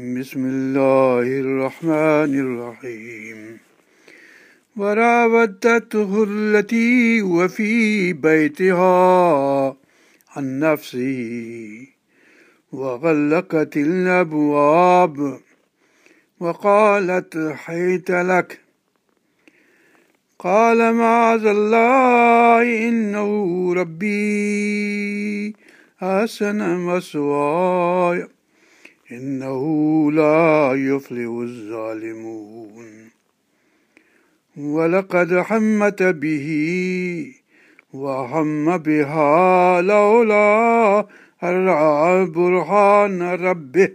بسم الله الرحمن الرحيم وراودته التي وفي بيتها عن نفسه وغلقت الأبواب وقالت حيت لك قال معاذ الله إنه ربي أحسن مسواي إنه لا يفلح الظالمون ولقد حمت به وهم بها لولا الرعى برهان ربه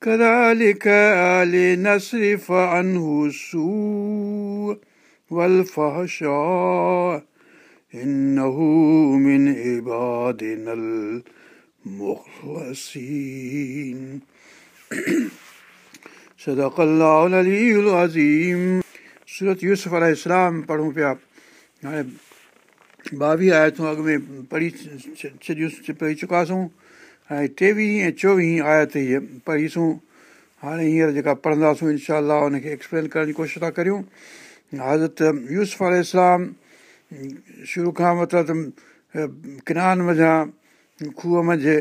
كذلك لنصرف عنه السوء والفحشاء إنه من عبادنا الأولى صدق ज़ीम सूरत यूसुफ अललाम पढ़ूं पिया हाणे ॿावीह आया थियूं अॻ में पढ़ी छॾियूं पढ़ी चुकासूं हाणे टेवीह ऐं चोवीह आयात हीअ पढ़ीसूं हाणे हींअर जेका पढ़ंदासूं इनशाह हुनखे एक्सप्लेन करण जी कोशिशि था करियूं حضرت یوسف علیہ इस्लाम शुरू खां मतिलबु किनान वञा खूह मंझि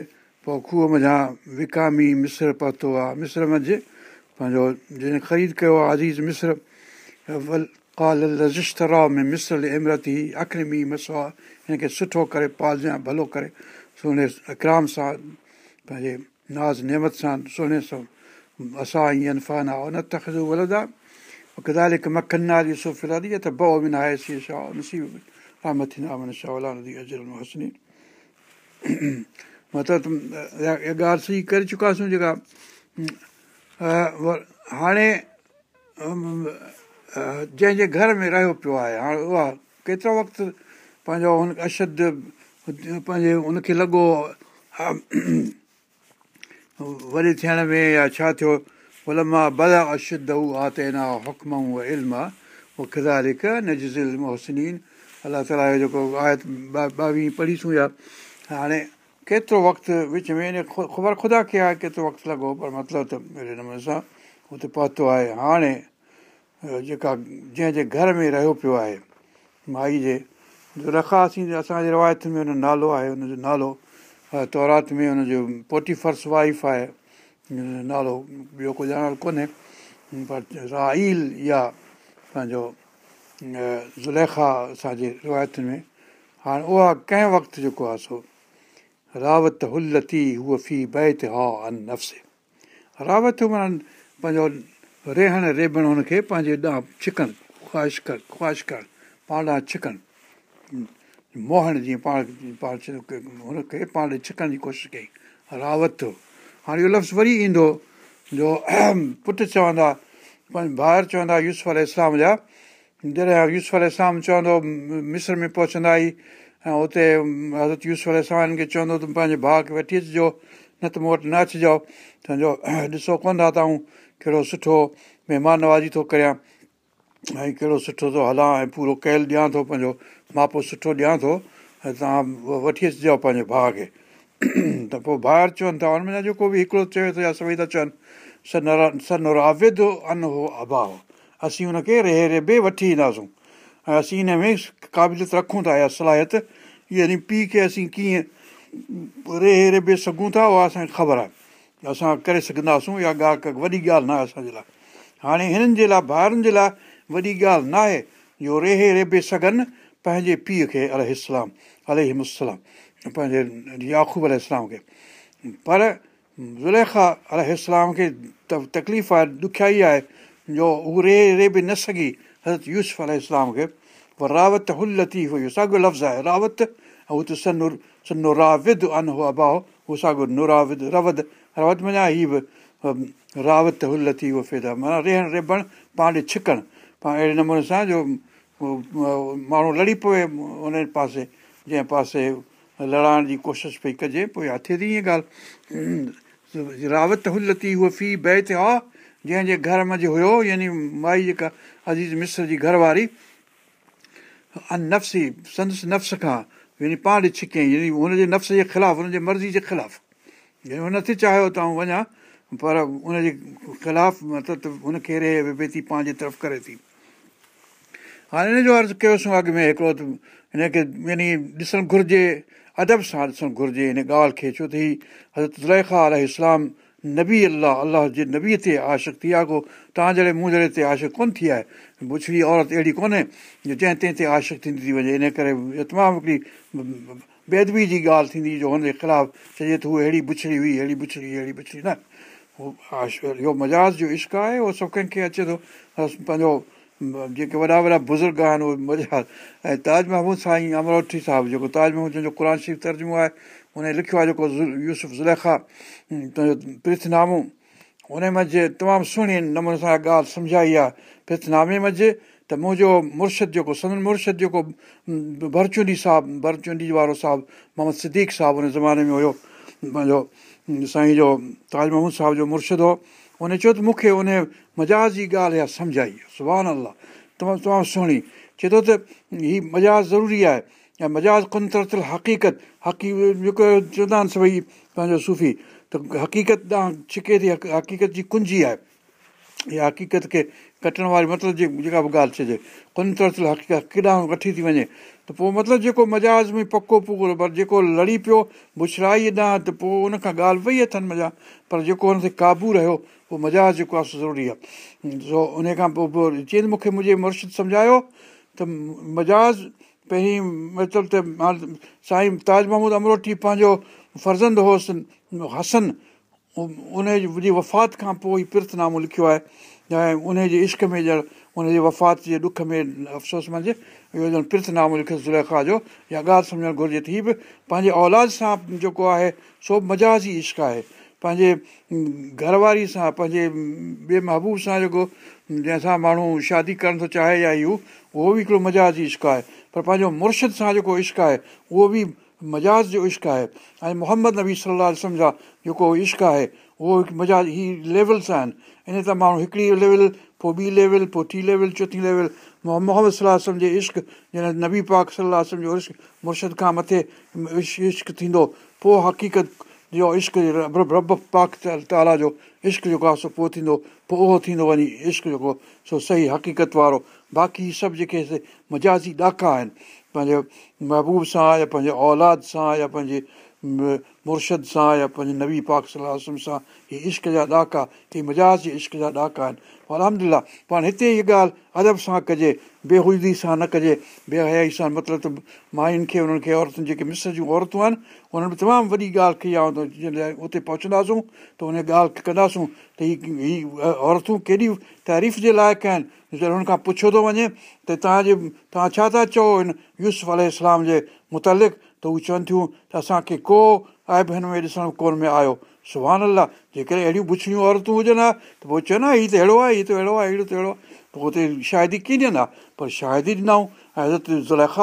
पोइ खूह मझां विकामी मिस्र पहुतो आहे मिस्र मंझि पंहिंजो जंहिं ख़रीद कयो आहे अज़ीज़ मिस्र में मिस्रिस्रे अमरती आखिरी मी मसुआ हिनखे सुठो करे पालजियां भलो करे सुहिणे अकराम सां पंहिंजे नाज़ नेमत सां सुहिणे सां असां ई अनफाना उन वलदा कदाल हिकु त बि न आहे सी छा नसीब तखंदा कि मखन नाली अजर हसनी मतिलबु ॻाल्हि सही करे चुकासूं जेका हाणे जंहिंजे घर में रहियो पियो आहे हाणे उहा केतिरो वक़्तु पंहिंजो हुन अशद पंहिंजे हुनखे लॻो वॾे थियण में या छा थियो हुन मां भला अरश आहे त हिन हुकम ऐं इल्मु आहे उहो हिकु नजी इल्मु हुसनीन अलाह ताला जो जेको आहे ॿावीह पढ़ीसूं या हाणे केतिरो वक़्तु विच में ख़बर ख़ुदा खे आहे केतिरो वक़्तु लॻो पर मतिलबु त अहिड़े नमूने सां हुते पहुतो आहे हाणे जेका जंहिंजे घर में रहियो पियो आहे माई जे रखा असीं असांजे रिवायत में हुन नालो आहे हुनजो नालो तौरात में हुनजो पोटी फर्स वाइफ आहे नालो ॿियो को ॼाणल कोन्हे पर राहील या पंहिंजो ज़ुलेखा असांजे रिवायतुनि में हाणे उहा कंहिं वक़्तु जेको आहे सो रावत हुलती हूअ फी बैत हा अन नफ़्स रावत माना पंहिंजो रेहण रेबण हुनखे पंहिंजे ॾांहुं छिकनि ख़्वाहिश कर ख़्वाहिश कर पाण ॾांहुं छिकनि मोहण जीअं पाण पाण हुनखे पाण ॾांहुं छिकण जी कोशिशि कई रावत हाणे इहो लफ़्ज़ वरी ईंदो जो पुटु चवंदा पंहिंजे भाउर चवंदा यूसफ अल इस्लाम जा जॾहिं यूसफ इस्लाम चवंदो मिस्र में पहुचंदा ई ऐं हुते हज़रत यूस खे चवंदो त पंहिंजे भाउ खे वठी अचिजो न त मूं वटि न अचिजो तंहिंजो ॾिसो कोन था तव्हां कहिड़ो सुठो महिमान बाजी थो करियां ऐं कहिड़ो सुठो थो हलां ऐं पूरो कयल ॾियां थो पंहिंजो मापो सुठो ॾियां थो ऐं तव्हां वठी अचिजो पंहिंजे भाउ खे त पोइ ॿाहिरि चवनि था हुनमें जेको बि हिकिड़ो चए थो या सभई था चवनि सनर सनर आविद अन हो आबाव असीं हुनखे रे रे बि वठी ईंदासूं ऐं असीं हिन में क़ाबिलियत रखूं था या सलाहियत यानी पीउ खे असीं कीअं रे हे रेबे सघूं था उहा असांखे ख़बर आहे असां करे सघंदासूं इहा ॻाल्हि का वॾी ॻाल्हि न आहे असांजे लाइ हाणे हिननि जे लाइ ॿारनि जे लाइ वॾी ॻाल्हि न आहे जो रे हे रेबे सघनि पंहिंजे पीउ खे अलह इस्लाम पंहिंजे याखूब अलाम खे पर ज़ुलेखा अलाम खे त तकलीफ़ आहे ॾुखियाई आहे जो उहो रे रे बि न सघी हज़रत यूस अलाम खे रात हुई हुयो साॻियो लफ़्ज़ आहे रावत हू त सनुर सनु रावि अन हो अबाव उहो साॻियो नुराविद रव रवत मञा ही बि रावत हु थी उहो फैदा माना रेहण रेबण पाण ॾे छिकणु पाण अहिड़े नमूने सां जो माण्हू लड़ी पए उन पासे जंहिं पासे लड़ाइण जी कोशिशि पई कजे पोइ हथे थी ईअं ॻाल्हि रावत हुती उहा फी जंहिंजे घर मंझि हुयो यानी माई जेका अज़ीज़ मिस्र जी घरवारी नफ़्सी संदसि नफ़्स खां यानी पाण ॾे छिकियईं यानी हुनजे नफ़्स जे ख़िलाफ़ु हुनजे मर्ज़ी जे ख़िलाफ़ु यानी हुन नथी चाहियो त आउं वञा पर हुनजे ख़िलाफ़ु मतिलबु हुनखे रहे वे थी पंहिंजे तरफ़ करे थी हाणे हिन जो अर्ज़ु कयोसीं अॻु में हिकिड़ो त हिनखे यानी ॾिसणु घुरिजे अदब सां ॾिसणु घुरिजे हिन ॻाल्हि खे छो त हीअ हज़रत अल इस्लाम नबी अला अलाह जे नबीअ ते आशिक़ु थी आहे को तव्हां जड़े मूं जहिड़े ते आशकु कोन्ह थी आहे बुछड़ी औरत अहिड़ी कोन्हे जो जंहिं तंहिं ते आशक थींदी थी वञे इन करे तमामु हिकिड़ी बेदबी जी ॻाल्हि थींदी हुई जो हुनजे ख़िलाफ़ु चइजे त हूअ अहिड़ी बुछड़ी हुई अहिड़ी बुछड़ी अहिड़ी बुछड़ी न उहो आश इहो मज़ाज जो इश्क आहे उहो सभु कंहिंखे अचे थो पंहिंजो जेके वॾा वॾा बुज़ुर्ग आहिनि उहे मज़ाज़ ऐं ताजमहमूद साईं अमरावठी साहब जेको ताजमहमूदु जो क़ान शरीफ़ तर्जुमो आहे हुन लिखियो आहे जेको यूसुफ ज़ुलेखा तुंहिंजो प्रथनामो हुन मंझि तमामु सुहिणी नमूने सां ॻाल्हि सम्झाई आहे प्रिर्थनामे मंझि त मुंहिंजो मुर्शिद जेको सदन मुर्शिद जेको भरचुंडी साहिबु बरचूंडी वारो साहिबु मोहम्मद सिद्दीक़ साहबु हुन ज़माने में हुयो पंहिंजो साईं जो ताज महमूद साहिब जो मुर्शिद हो उन चयो त मूंखे उन मज़ाज जी ॻाल्हि इहा सम्झाई सुभाणे अलाह तमामु तमामु सुहिणी चए थो त हीअ मज़ाज ज़रूरी आहे ऐं मजाज़ ख़ुन हक़ीक़त हक़ी जेको चवंदा आहिनि सभई पंहिंजो सूफ़ी त हक़ीक़त ॾांहुं छिके थी हक़ीक़त जी कुंजी आहे इहा हक़ीक़त खे कटण वारी मतिलबु जे जेका बि ॻाल्हि चइजे ख़ुन हक़ीक़त केॾांहुं वठी थी वञे त पोइ मतिलबु जेको मजाज़ में पको पुको पर जेको लड़ी पियो बुछराई ॾांहुं त पोइ उन खां ॻाल्हि वई अथनि मज़ा पर जेको हुन ते क़ाबू रहियो उहो मज़ाज़ जेको आहे ज़रूरी आहे सो उन खां पोइ चई मूंखे मुंहिंजे मुर्शिद सम्झायो त मजाज़ पहिरीं मतिलबु त मान साईं ताज महमूद अमरोठी पंहिंजो फर्ज़ंद होसि हसन उन जी वफ़ात खां पोइ ई प्रतनामो लिखियो आहे ऐं उनजे इश्क में ॼण उन जे वफ़ात जे ॾुख में अफ़सोस मंझि इहो ॼण प्रिर्थनामो लिखियो ज़ुलेखा जो या ॻाल्हि सम्झणु घुरिजे त हीअ बि पंहिंजे औलाद सां जेको आहे सो मज़ाज़ी इश्क़ आहे पंहिंजे घरवारी सां पंहिंजे ॿिए महबूब सां जेको जंहिंसां माण्हू शादी करणु थो चाहे या इहो उहो बि हिकिड़ो मज़ाज़ी इश्क़ु आहे पर पंहिंजो मुर्शिद सां जेको इश्क़ु आहे उहो बि मज़ाज जो इश्क़ु आहे ऐं मोहम्मद नबी सलाह जा जेको इश्क़ु आहे उहो हिकु मज़ा ही लेवल सां आहिनि इन त माण्हू हिकिड़ी लेवल पोइ ॿी लेवल पोइ टीं लेवल चोथीं लेवल मोहम्मद सलाहु आसम जे इश्क जॾहिं नबी पाक सलाहु आसम जो इश्क़ मुर्शद खां मथे इश्क़ थींदो पोइ हक़ीक़त जो इश्क रब पाक ताला जो इश्क़ जेको आहे सो पोइ थींदो पोइ उहो थींदो वञी इश्क़ जेको सो सही हक़ीक़त वारो बाक़ी सभु जेके मजाज़ी ॾाका आहिनि पंहिंजे महबूब सां या पंहिंजे औलाद सां या पंहिंजे मुर्शद सां या पंहिंजे नबी पाक सलाहु सां हीअ इश्क जा ॾाका की मज़ाज़ जे इश्क जा ॾाका आहिनि पर अहमद पाण हिते हीअ ॻाल्हि अदब सां कजे बेहदि सां न कजे बेहयाई सां मतिलबु त माइयुनि खे उन्हनि खे औरतुनि जेके मिस जूं औरतूं आहिनि उन्हनि में तमामु वॾी ॻाल्हि कई आहे जंहिं लाइ उते पहुचंदासूं त उन ॻाल्हि खे कंदासूं त हीअ हीअ औरतूं केॾी तारीफ़ जे लाइक़ु आहिनि जॾहिं हुन खां पुछियो थो वञे त तव्हांजे तव्हां छा था चओ हिन यूस अल जे मुतालिक़ त हू चवनि थियूं त असांखे को आहे बि हिन में ॾिसण कोन में आयो सुभाणे अला जेकॾहिं अहिड़ियूं बुछड़ियूं औरतूं हुजनि हा त पोइ चवनि हा हीअ त अहिड़ो आहे हीअ त अहिड़ो आहे अहिड़ो त अहिड़ो आहे पोइ हुते शाइदी कीअं ॾींदा पर शाइदी ॾिनाऊं ऐं हज़रत ज़ुलख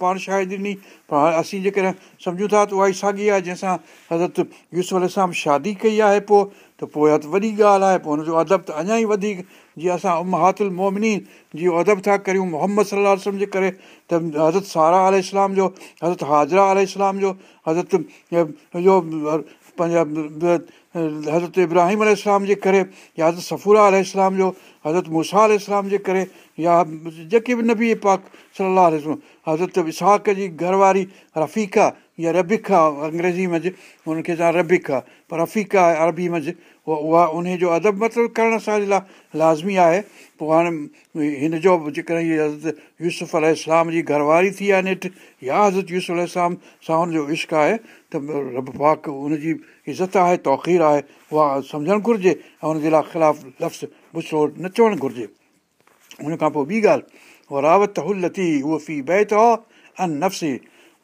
पाण शाइदी ॾिनी पर हाणे असीं जेकॾहिं सम्झूं था त उहा ई साॻी आहे जंहिंसां हज़रत यूस अल यूसुफ़लाम शादी कई आहे पोइ त पोइ वॾी ॻाल्हि आहे पोइ हुनजो अदब त अञा ई वधीक जीअं असां महातुल मोमिनी जीअं अदब था करियूं मोहम्मद सलाहु वसलम जे करे त हज़रत सारा आल इस्लाम जो हज़रत हाज़रा आल इस्लाम जो हज़रत जो पंहिंजा हज़रत इब्राहिम इलाम जे करे या हज़रत सफ़ूरा आल इस्लाम जो हज़रत मुषा आल इस्लाम जे करे या जेके बि नबी पाक सलाहु आलम हज़रत इसाक़ जी घर वारी रफ़ीक आहे या रबिक आहे अंग्रेज़ी मंझि हुनखे चवां रबिक आहे पर रफ़ीक आहे अरबी मंझि पोइ उहा उन जो अदब मतिलबु करणु असांजे लाइ लाज़मी आहे पोइ हाणे हिन हिनजो जेकॾहिं हीअ हज़रत यूसुफ इलाम जी घरवारी थी आहे नेठि या हज़रत यूसुफ़ इस्लाम सां हुनजो इश्क आहे त रब पाक हुनजी इज़त आहे तौक़ीरु आहे उहा सम्झणु घुरिजे ऐं हुनजे लाइ ख़िलाफ़ु लफ़्ज़ु गुसो न चवणु घुरिजे हुन खां पोइ ॿी ॻाल्हि उहो रावत हुल थी उहो फी बैत आहे अन नफ़्सी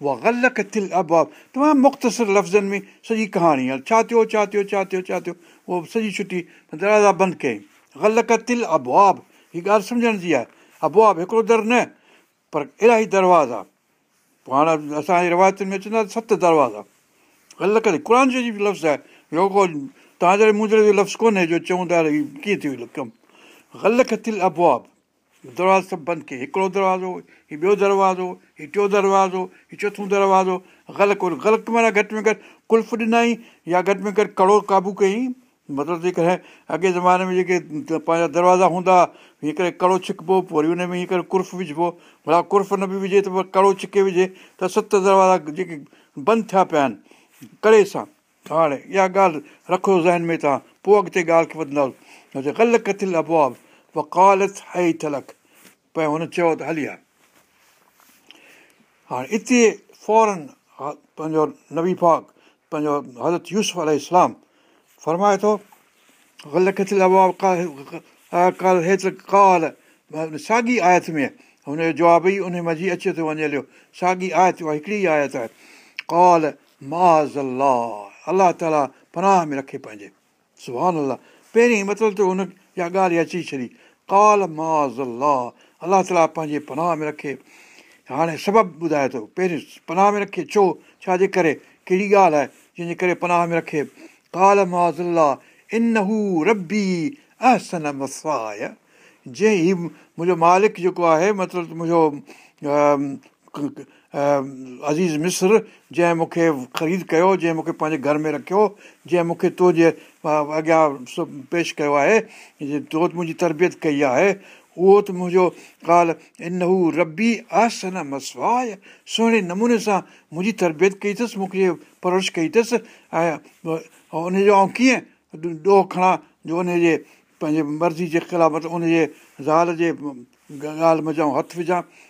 उहा الابواب अबुआ तमामु मुख़्तसिर लफ़्ज़नि में सॼी कहाणी आहे छा थियो छा थियो छा थियो छा थियो उहो सॼी छुटी दरवाज़ा बंदि कयईं ग़लत कतिल अबुआ हीअ ॻाल्हि सम्झण जी आहे अबुआ हिकिड़ो दर न पर इलाही दरवाज़ा पोइ हाणे असांजे रिवायतुनि में अचनि सत दरवाज़ा ग़लति क़ुर बि लफ़्ज़ आहे ॿियो को तव्हां जहिड़ो लफ़्ज़ कोन्हे जो चऊं था कीअं कमु दरवाज़ो सभु बंदि कयईं हिकिड़ो दरवाज़ो हीउ ॿियो दरवाज़ो हीउ टियों दरवाज़ो हीउ चोथों दरवाज़ो ग़लति कोन ग़लति माना घटि में घटि कुल्फ़ ॾिनई या घटि में घटि कड़ो क़ाबू कयईं मतिलबु जेकॾहिं अॻे ज़माने में जेके पंहिंजा दरवाज़ा हूंदा हीअं करे कड़ो छिकिबो पोइ वरी हुन में हीअं करे कुर्फ विझिबो भला कुर्फ़ न बि विझे त कड़ो छिके विझे त सत दरवाज़ा जेके बंदि थिया पिया आहिनि कड़े सां हाणे इहा ॻाल्हि रखो ज़हन में तव्हां पोइ अॻिते ॻाल्हि खे वधंदासीं ग़लति कथी अबुआ हुन चयो त हली आहे हाणे इते फौरन पंहिंजो नवी फाक पंहिंजो हज़रत यूस अल फ़रमाए थो ग़लति साॻी आयत में हुनजो जवाब ई उन मीउ अचे थो वञे थो साॻी आयत हिकिड़ी आयत आहे काल माज़ल अलाह ताला पनाह में रखे पंहिंजे सुहान अलाह पहिरीं मतिलबु त हुन इहा ॻाल्हि अची छॾी काल अलाह ताला पंहिंजे पनाह में रखे हाणे सबबु ॿुधाए थो पहिरीं पनाह में रखे छो छाजे करे कहिड़ी ॻाल्हि आहे जंहिंजे करे पनाह में रखे काल इन हू रबी अहसन मसाय जंहिं मुंहिंजो मालिक जेको आहे मतिलबु मुंहिंजो अज़ीज़ मिस्र जंहिं मूंखे ख़रीद कयो जंहिं मूंखे पंहिंजे घर में रखियो जंहिं मूंखे तो जे अॻियां पेश कयो आहे तो त मुंहिंजी तरबियत कई आहे उहो त मुंहिंजो काल इन हू रबी आसन सुहिणे नमूने सां मुंहिंजी तरबियत कई अथसि मूंखे परवरिश कई अथसि ऐं उनजो ऐं कीअं ॾोह खणा जो उनजे पंहिंजे मर्ज़ी जे ख़िलाफ़ु उनजे ज़ाल जे ॻाल्हि मज़ा हथु विझां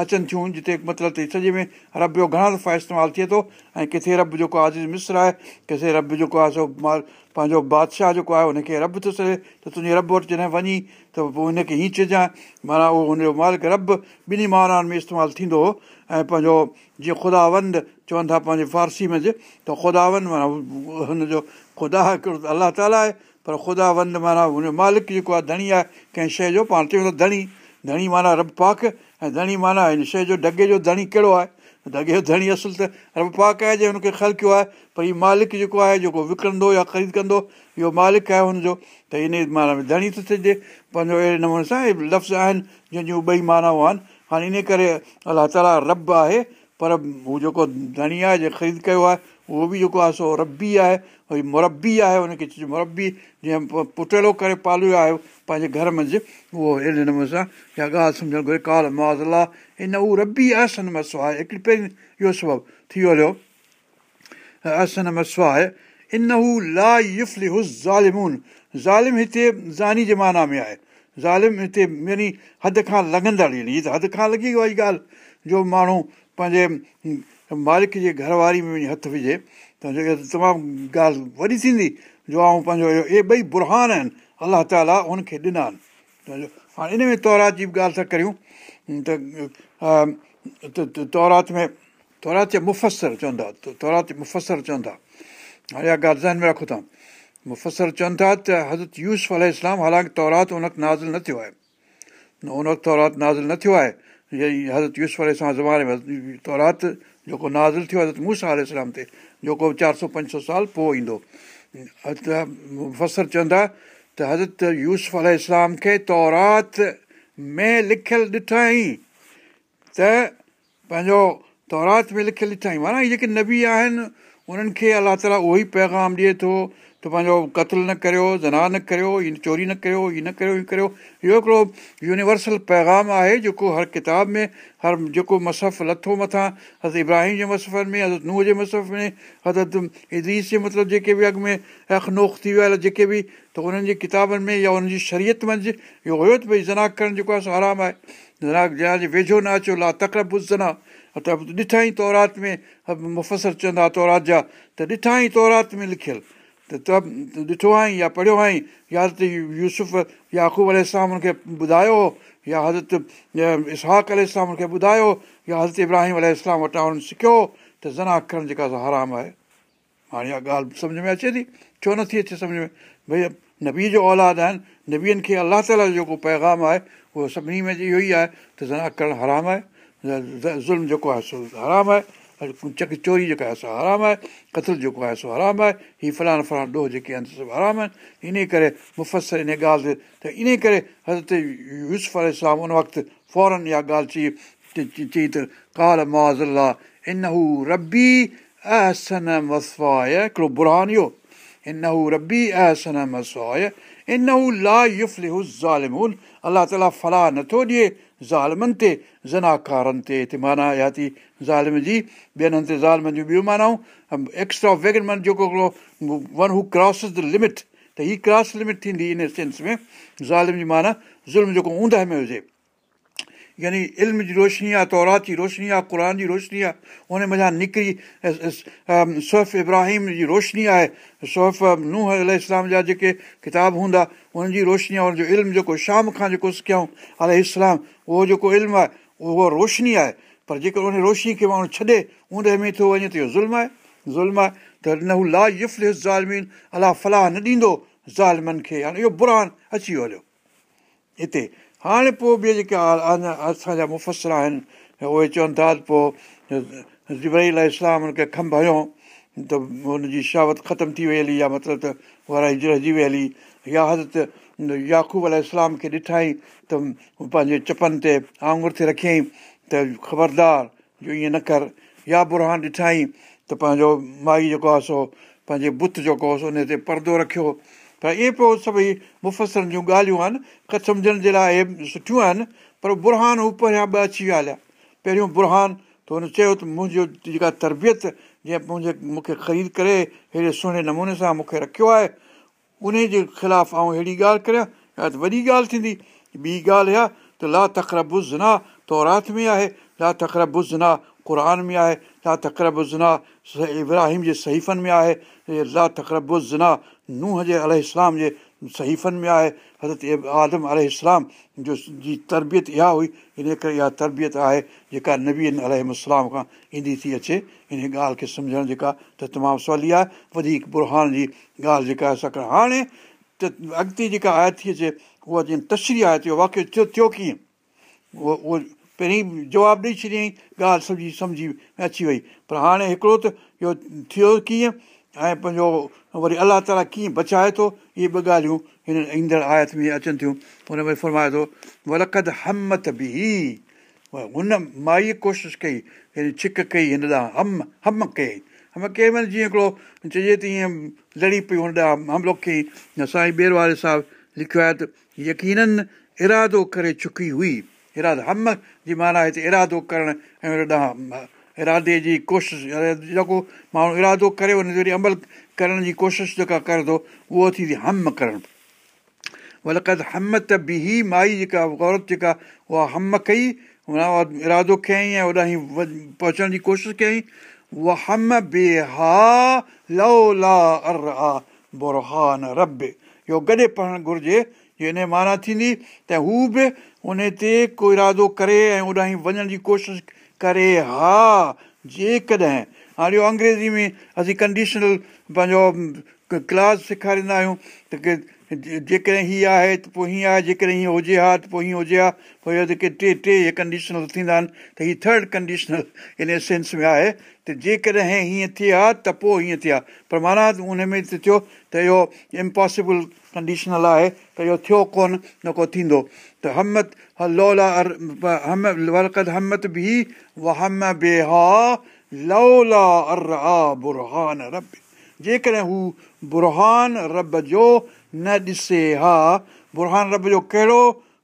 अचनि थियूं जिते मतिलबु त सॼे में रब जो घणा दफ़ा इस्तेमालु थिए थो ऐं किथे रब जेको आहे आज़ीत मिस्र आहे किथे रब जेको आहे सो माल पंहिंजो बादशाह जेको आहे हुनखे रब थो सॻे त तुंहिंजे रब वटि जॾहिं वञी त पोइ हिनखे हीअं चइजांइ माना उहो हुनजो मालिक रब ॿिन्ही महाराणनि में इस्तेमालु थींदो हो ऐं पंहिंजो जीअं ख़ुदावंद चवनि था पंहिंजे फारसी में त ख़ुदावंद माना हुनजो ख़ुदा हिकिड़ो त अलाह ताला आहे पर ख़ुदावंद माना हुनजो मालिक जेको आहे धणी आहे कंहिं शइ जो पाण चयूं था धणी धणी माना रब पाक ऐं धणी माना हिन शइ जो ढगे जो धणी कहिड़ो आहे ढगे जो धणी असुल त रब पाक आहे जे हुनखे ख़र कयो आहे पर हीउ मालिक जेको आहे जेको विकिणंदो या ख़रीद कंदो इहो मालिक आहे हुनजो त इन माना में धणी थो थिए पंहिंजो अहिड़े नमूने सां लफ़्ज़ आहिनि जंहिंजूं ॿई मानाऊं आहिनि हाणे इन करे अलाह ताला रब आहे पर हू जेको धणी आहे जे ख़रीद कयो आहे उहो बि जेको आहे सो रबी आहे मुरबी आहे हुनखे मुरबी जीअं पुटड़ो करे पालियो आहे पंहिंजे घर मंझि उहो अहिड़े नमूने सां ॻाल्हि सम्झणु घुरिजे इन हू रबी आसन मसुवाए हिकिड़ी पहिरीं इहो स्वभाव थी वियो ज़ालिम हिते ज़ानी जमाना में आहे ज़ालिम हिते यानी हदि खां लॻंदड़ हदि खां लॻी वई ॻाल्हि जो माण्हू पंहिंजे मालिक जे घरवारी में वञी हथु विझे त तमामु ॻाल्हि वॾी थींदी जो आऊं पंहिंजो इहो इहे ॿई बुरहान आहिनि अलाह ताला उनखे ॾिना आहिनि हाणे इन में तौरात जी बि ॻाल्हि था करियूं त तौरात में तौरात मुफ़सर चवंदा तौरात मुफ़सर चवंदा हाणे इहा ॻाल्हि ज़हन में रखो था मुफ़सर चवनि था त हज़रत यूस अलाम हालांकि तौरात उन वक़्तु नाज़िल न थियो आहे उन वक़्तु तौरात नाज़िल न थियो आहे या हज़रत यूस सां ज़माने में तौरात जेको नाज़ुल थियो हज़रत मूसा आल इस्लाम ते जेको चारि सौ पंज सौ साल पोइ ईंदो त मुफ़सर चवंदा त हज़रत यूस इस्लाम खे तौरात में लिखियलु ॾिठाई त पंहिंजो तौरात में लिखियलु ॾिठाई माना हीअ जेके नबी आहिनि उन्हनि खे अलाह ताला उहो ई पैगाम ॾिए थो पंहिंजो क़तल न करियो ज़ना न करियो हीअ चोरी न करियो हीअ न करियो हीअ करियो इहो हिकिड़ो यूनिवर्सल पैगाम आहे जेको हर किताब में हर जेको मसफ़ लथो मथां हज़रत इब्राहिम जे मसफ़नि में हज़रत नूह जे मसफ़ में हज़रत इदीस जे मतिलबु जेके बि अॻु में अख़नोख थी वियो आहे जेके बि त उन्हनि जी किताबनि में या उन्हनि जी शरीयत मंझि इहो हुयो त भई ज़नाह करणु जेको आहे आरामु आहे ज़ना जना जे वेझो न अचो ला तकड़ बुज़ ज़ना त ॾिठां ई तौरात में मुफ़सर चवंदा तौरात जा त ॾिठां ई तौरात में लिखियलु त त ॾिठो आई या पढ़ियो आई या त यूसुफ़ याक़ूब अलाम खे ॿुधायो हो या हज़रत इस्हाक़ल इस्लाम खे ॿुधायो या हज़रत इब्राहिम अल वटां हुननि सिखियो त ज़ना आखणु जेका हराम आहे हाणे इहा ॻाल्हि सम्झि में अचे थी छो नथी अचे सम्झ में भई नबी जो औलाद आहिनि नबीअनि खे अल्लाह ताल जेको पैगाम आहे उहो सभिनी में इहो ई आहे त ज़ना आखणु हराम आहे ज़ुल्म जेको आहे सो हराम आहे चक चोरी जेका आहे सो आराम आहे कतल जेको आहे सो आरामु आहे हीअ फलाण फलाणा ॾोह जेके आहिनि حرام ہے आहिनि इन करे मुफ़्तर इन ॻाल्हि ते त इन करे हज़ते यूस आर साहिबु उन वक़्तु फौरन इहा ॻाल्हि चई चई त काला माज़ा इन हू रबी आनवाय हिकिड़ो बुरहान इहो रबी इन हू ज़ालिमून अलाह ताला फलाह नथो ॾिए ज़ालिमनि ते ज़नाकारनि ते हिते माना या थी ज़ालिम जी ॿियनि हंधि ज़ालमनि जूं ॿियूं माना एक्स्ट्रा वेगन जेको one who cross the limit त हीअ क्रॉस लिमिट थींदी इन सेंस में ज़ालिम जी माना ज़ुल्म जेको ऊंदहि में हुजे यानी इल्म जी रोशनी आहे तौरात जी रोशनी आहे क़ुर जी रोशनी आहे हुन मज़ा निकिरी शुहिफ़ इब्राहिम जी रोशनी आहे शुहिफ़ नूह अलह इस्लाम जा जेके किताब हूंदा उन्हनि जी रोशनी आहे उनजो इल्मु जेको शाम खां जेको सिखियऊं अल इस्लाम उहो जेको इल्मु आहे उहो रोशनी आहे पर जेकर उन रोशनी खे माण्हू छॾे ऊंदे में थो वञे त इहो ज़ुल्म आहे ज़ुल्म आहे त न हू ला यु ज़ालमीन अलाह फलाह न ॾींदो ज़ालमनि खे हाणे इहो बुरान अची वियो हलियो हिते हाणे पोइ ॿिए जेके असांजा मुफ़सर आहिनि उहे चवनि था त पोइ ज़िब इस्लाम हुनखे खंभ हयो त हुनजी शावत ख़तमु थी वई हली या मतिलबु त वराई जड़ी वई हली या हज़रत अल इस्लाम खे ॾिठई त पंहिंजे चपनि ते आङुर ते रखियईं त ख़बरदार जो ईअं न कर या बुरहान ॾिठाई त पंहिंजो माई जेको आहे सो पंहिंजे बुत जेको आहे सो उन ते परदो रखियो त इहे पोइ सभई मुफ़सरनि जूं ॻाल्हियूं आहिनि कच्छ सम्झण जे लाइ सुठियूं आहिनि पर बुरहान हू या ॿ अची विया हलिया पहिरियों बुरहान त हुन चयो त मुंहिंजो जेका तरबियत जीअं मुंहिंजे मूंखे ख़रीद करे अहिड़े सुहिणे नमूने सां मूंखे रखियो आहे उन जे ख़िलाफ़ु आऊं अहिड़ी ॻाल्हि करियां या त वॾी ॻाल्हि थींदी ॿी ॻाल्हि इहा त ला तकरबुज़ना तौरात में आहे ला तकरबुज़ना क़ुरान में आहे ला तकरब तक़रबुज़नह इब्राहिम जे सहीफ़नि में आहे ला तकरब तकरबुज़नहाह नूह जे अल इस्लाम जे सहीफ़नि में आहे हज़रत आदम अल इस्लाम जो जी तरबियत इहा हुई इन करे इहा तरबियत आहे जेका नबी अल इस्लाम खां ईंदी थी अचे इन ॻाल्हि खे सम्झणु जेका त तमामु सवली आहे वधीक बुरहान जी ॻाल्हि जेका असां कर हाणे त अॻिते जेका आयत थी अचे उहा जीअं तशरी आहे आयती वाकिअ थियो थियो कीअं उहो उहो पहिरीं जवाबु ॾेई छॾियईं ॻाल्हि सम्झी सम्झी अची वई पर हाणे हिकिड़ो त इहो थियो कीअं ऐं पंहिंजो वरी अलाह ताला कीअं बचाए थो इहे ॿ ॻाल्हियूं हिन ईंदड़ आयत में अचनि थियूं हुन में फ़रमाए थो वलखद हमत बि हुन मां हीअ कोशिशि कई हिन छिक कई हिन ॾांहुं हम हम कई हम कंहिं महिल जीअं हिकिड़ो चइजे त ईअं लड़ी पई हुन ॾांहुं हमिलो कई साईं ॿेर वारे साहिबु लिखियो आहे त यकीननि इरादो करे चुकी हुई इरादो हम जी माना हिते इरादो करणु ऐं होॾां इरादे जी कोशिशि जेको माण्हू इरादो करे हुन ते वरी अमल करण जी कोशिशि जेका करे थो उहो थींदी हम करणु वलकद हम त बिह माई जेका औरत जेका उहा हम कई हुन इरादो कयईं ऐं होॾां ई पहुचण जी कोशिशि कयईं उहा हम बे हा लो ला अर आ बुरहान रब इहो गॾे पढ़णु घुरिजे की हिन माना थींदी त हू बि उन ते को इरादो करे ऐं ओॾां ई वञण जी कोशिशि करे हा जेकॾहिं हाणे उहो अंग्रेजी में असीं कंडीशनल पंहिंजो क्लास सेखारींदा आहियूं त के जेकॾहिं हीअं आहे त पोइ हीअं आहे जेकॾहिं हीअं हुजे हा त पोइ हीअं हुजे हा पोइ इहो जेके टे टे कंडिशनल थींदा आहिनि त हीअ थर्ड कंडिशनल इन सेंस में आहे त जेकॾहिं हीअं थिए हा त पोइ हीअं थिए आहे पर माना उनमें त थियो त इहो इम्पोसिबल कंडिशनल आहे त इहो थियो कोन न को थींदो त हम्म लोला हमद बि जेकॾहिं हू बुरहान रब जो न ॾिसे हा बुरहान रब जो कहिड़ो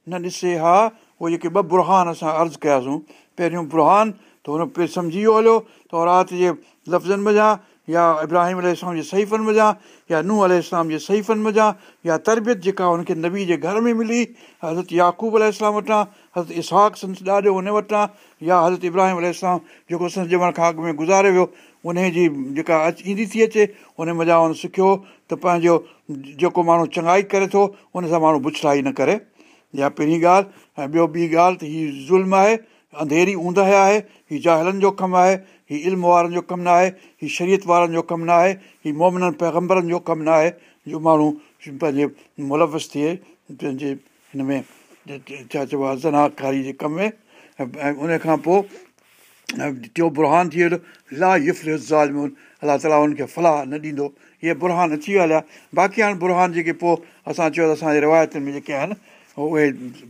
न ॾिसे हा उहे जेके ॿ बुरहान असां अर्ज़ु कयासीं पहिरियों बुरहान त हुन पे सम्झी वियो हलियो त राति जे लफ़्ज़नि वञा या इब्राहिम अल जे सहीफ़नि वजां या नू अल जे सहीफ़नि वञां या तरबियत जेका हुनखे नबी जे घर में मिली हज़रत याक़ूब आल वटां हज़रत इशाक़ संस ॾाॾो हुन वटां या हज़रत इब्राहिम अल जेको संस जमण खां अॻु में गुज़ारे वियो उन जी जेका अच ईंदी थी अचे उन मज़ा उन सिखियो त पंहिंजो जेको माण्हू चङाई करे थो उन सां माण्हू बुछड़ाई न करे इहा पहिरीं ॻाल्हि ऐं ॿियो ॿी ॻाल्हि त हीअ ज़ुल्म आहे अंधेरी ऊंदहि आहे हीअ जाहिलनि जो कमु आहे हीअ इल्म वारनि जो कमु न आहे हीअ शरीयत वारनि जो कमु न आहे हीअ मोमिननि पैगम्बरनि जो कमु न आहे जो माण्हू पंहिंजे मुलविस थिए पंहिंजे हिन में छा चइबो आहे ज़नाकारी जे कम में ऐं उनखां पोइ टियों बुरहान थी वियो इलाही ज़ाल अलाह ताला हुनखे फलाह न ॾींदो इहे बुरहान अची विया हलिया बाक़ी हाणे बुरहान जेके पोइ असां चयो त असांजे रिवायतुनि में जेके आहिनि उहे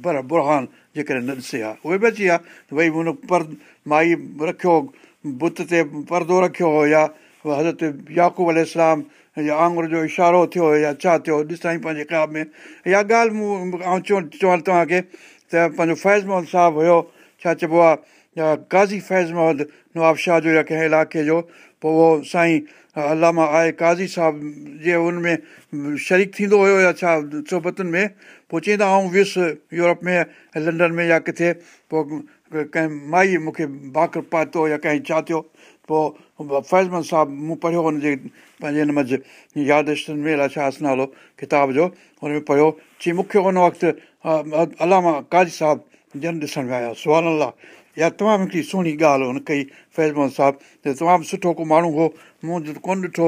पर बुरहान जेकॾहिं न ॾिसे हा उहे बि अची विया भई हुन पर माई रखियो बुत ते परदो रखियो हो या हज़रत याक़ूब अल इस्लाम या आङुर जो इशारो थियो या छा थियो ॾिसाईं पंहिंजे क्वाब में इहा ॻाल्हि मूं आउं चवां तव्हांखे त पंहिंजो फैज़ मोहन साहबु हुयो छा चइबो आहे या काज़ी फैज़ नवाब शाह जो या कंहिं इलाइक़े जो पोइ उहो साईं अलामा आहे काज़ी साहब जे हुनमें शरीक थींदो हुयो या छा सोबतुनि में पोइ चवंदा आऊं वियुसि यूरोप में लंडन में या किथे पोइ कंहिं माई मूंखे बाकि पातो या कंहिं छा थियो पोइ फैज़ महद मूं पढ़ियो हुनजे पंहिंजे हिन मज़ यादशियुनि में छा लाशा नालो किताब जो हुन में पढ़ियो चई मूंखे हुन वक़्तु अलामा काज़ी साहब जन ॾिसण में आया सुवाल सुहानला इहा तमामु हिकिड़ी सुहिणी ॻाल्हि हुन कई फैज़ मोहम्मद साहिबु त तमामु सुठो को माण्हू हो मूं कोन ॾिठो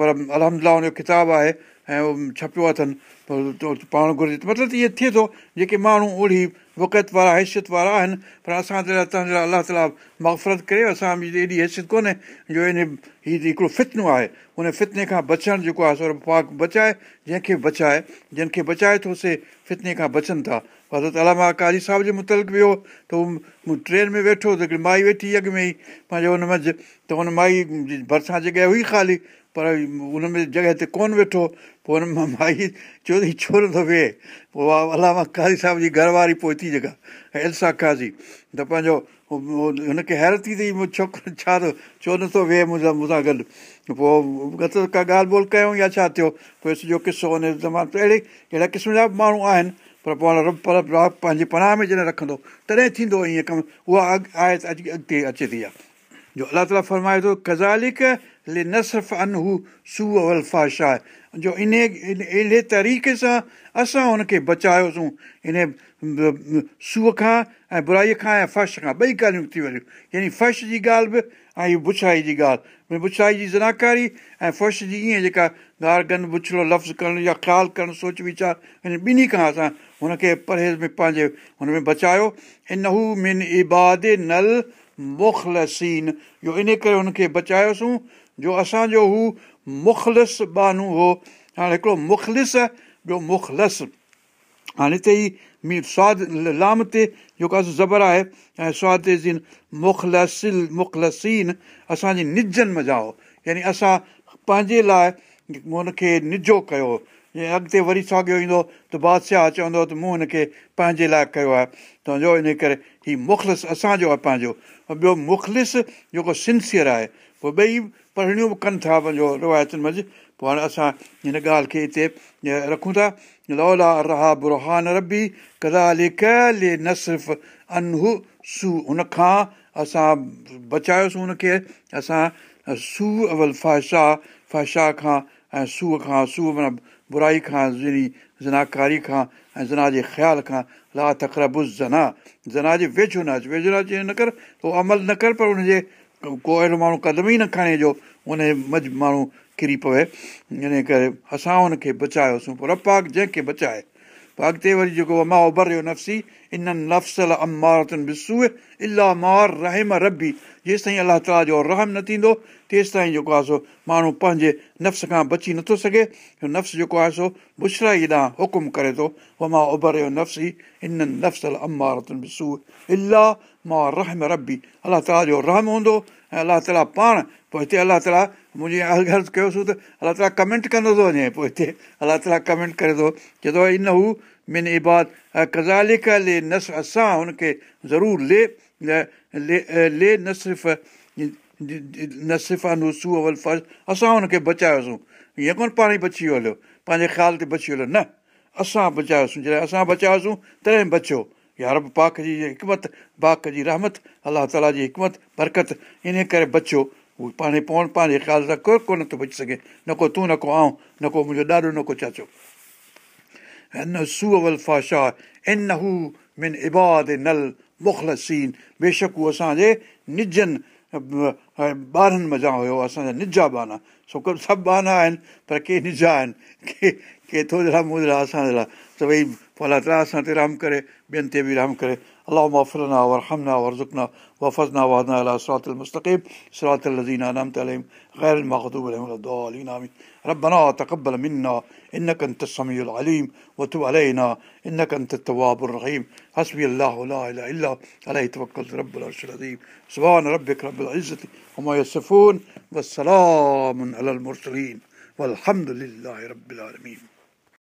पर अलहमिला हुनजो किताबु आहे ऐं उहो छपियो अथनि पाण घुरिजे मतिलबु त ईअं थिए थो जेके माण्हू ओड़ी वकत वारा हैसियत वारा आहिनि पर असां लाइ तव्हांजे लाइ अलाह ताला मफ़रत करे असांजी एॾी हैसियत कोन्हे जो इन ही हिकिड़ो फितनो आहे उन फितने खां बचणु जेको आहे पाक बचाए जंहिंखे बचाए जिन खे बचाए थो से फितने खां बचनि था हज़रत अलामा कारी साहिब जे मुतलि वियो त हू ट्रेन में वेठो त हिकिड़ी माई वेठी अॻु में ई पंहिंजो हुन में त हुन माई भरिसां जॻहि हुई खाली पर हुन में जॻहि ते कोन वेठो पोइ हुन मां माई चयो त छो नथो वेहे पोइ अलामा कारी साहिब जी घरवारी पोइ हिती जॻह इलसा काज़ी त पंहिंजो हुनखे हैरती थी छोकिरो छा थो छो नथो वेहे मुंहिंजा मूंसां गॾु पोइ का ॻाल्हि ॿोल कयूं या छा थियो पोइ सॼो किसो हुन उन अहिड़े अहिड़ा क़िस्म जा बि माण्हू आहिनि पर पाण पर पंहिंजी पनाह में जॾहिं रखंदो तॾहिं थींदो ईअं कमु उहा आयत अॼु अॻिते अचे थी आहे जो अलाह ताला फ़रमाए थो कज़ालिक न सफ़ अन हू सूअ अलश आहे जो इन अहिड़े तरीक़े सां असां हुनखे बचायोसीं इन सूअ खां ऐं बुराईअ खां ऐं फर्श खां ॿई ॻाल्हियूं थी वञूं यानी फर्श जी ॻाल्हि बि ऐं इहो भुछाई जी ॻाल्हि बुछाई जी ज़नाकारी ऐं फर्श जी ईअं जेका गार गन बुछड़ो लफ़्ज़ करणु या ख़्यालु करणु सोच वीचार हिन ॿिन्ही खां असां हुनखे परहेज़ में पंहिंजे हुन में बचायो इन हू मिन इबाद नल मुख़लसीन जो इन करे हुनखे बचायोसीं जो असांजो हू मुखलसु बानू हो हाणे हिकिड़ो मुखलिस ॿियो मुखलस हाणे हिते ई मीर स्वाद लाम ते जेको असां ज़बर आहे ऐं स्वाद ते ज़ीन मुखलसिल मुखलसीन असांजी निजनि मज़ा हो यानी असां पंहिंजे लाइ हुनखे निजो कयो अॻिते वरी साॻियो ईंदो त बादशाह चवंदो त मूं हिनखे पंहिंजे लाइ कयो आहे तव्हांजो इन करे हीउ मुख़लिस असांजो आहे पंहिंजो ऐं ॿियो मुख़लिस जेको सिंसियर आहे पोइ ॿई पढ़णियूं बि कनि था पंहिंजो रिवायतुनि मंझि पोइ हाणे असां हिन ॻाल्हि खे हिते रखूं था लौला रहा बुरहान रबी कदा लौलाहाने न सिर्फ़ु अनहु सू हुन खां असां बचायोसीं हुनखे असां सू अवल फाशाह फाशाह खां ऐं सूह खां सू माना बुराई खां ज़िनी ज़नाकारी खां ऐं जना जे ख़्याल खां ला त ख़र ज़ना ज़ना जे वेझो नाच वेझो नाच इहो न कर उहो अमल न कर पर हुनजे को अहिड़ो माण्हू कदम ई न खणे जो उन मज माण्हू किरी पवे इन करे असां हुनखे बचायोसीं पर पाक जंहिंखे बचाए पा अॻिते वरी जेको अमा उभर रहियो नफ़्सी इन्हनि नफ़्सल अमारतुनि बि सूए अलाह मार रहम रबी जेसि ताईं अलाह ताला जो रहम न थींदो तेसि ताईं जेको आहे सो माण्हू पंहिंजे नफ़्स खां बची नथो सघे नफ़्स जेको आहे सो बुशराई ॾांहुं हुकुम करे थो उहो मां उभरियो नफ़्स ई इन्हनि नफ़्सल अमारतुनि बि सूए इलाह मार रहम रबी अलाह ताला जो रहम हूंदो ऐं अलाह ताला पाण पोइ हिते अलाह ताला मुंहिंजी अर्ज़ गर्द कयोसीं त अलाह ताला कमेंट कंदो थो वञे पोइ हिते अलाह ताला कमेंट करे थो चए थो इन हू मिन इबाद कज़ा लेख ले नस असां हुनखे ज़रूरु ले ले न सिर्फ़ु न सिर्फ़ु अनुसूअल फर्ज़ु असां हुनखे बचायोसीं ईअं कोन पाण ई बची वियो हलियो पंहिंजे ख़्याल ते बची वियो न असां बचायोसीं जॾहिं असां बचायोसीं तॾहिं बचियो यार बि पाख जी हिकमत पाक जी रहमत अलाह ताला जी हिकमत बरकत इन करे बचियो उहो पाण ई पवनि पंहिंजे ख़्याल सां को कोन थो बची सघे न को तूं न को आऊं न को मुंहिंजो ॾाॾो न को चाचो न सूअ वल्फा शाह इन हू इबाद नल मुख़लसीन बेशक हू असांजे निजनि ॿारनि मज़ा हुयो असांजा निजा बाना छो कर सभु बाना आहिनि पर के निजा आहिनि के के थो असांजे लाइ त भई फला त असां ते राम करे ॿियनि ते बि राम करे اللهم اغفر لنا وارحمنا وارزقنا وفزنا وهدنا الى صراط المستقيم صراط الذين انعمت عليهم غير المغضوب عليهم ولا الضالين امين ربنا تقبل منا انك انت السميع العليم وتب علينا انك انت التواب الرحيم حسبي الله لا اله الا عليه توكلت رب العرش العظيم سبحان ربك رب العزه وما يصفون والسلام على المرسلين والحمد لله رب العالمين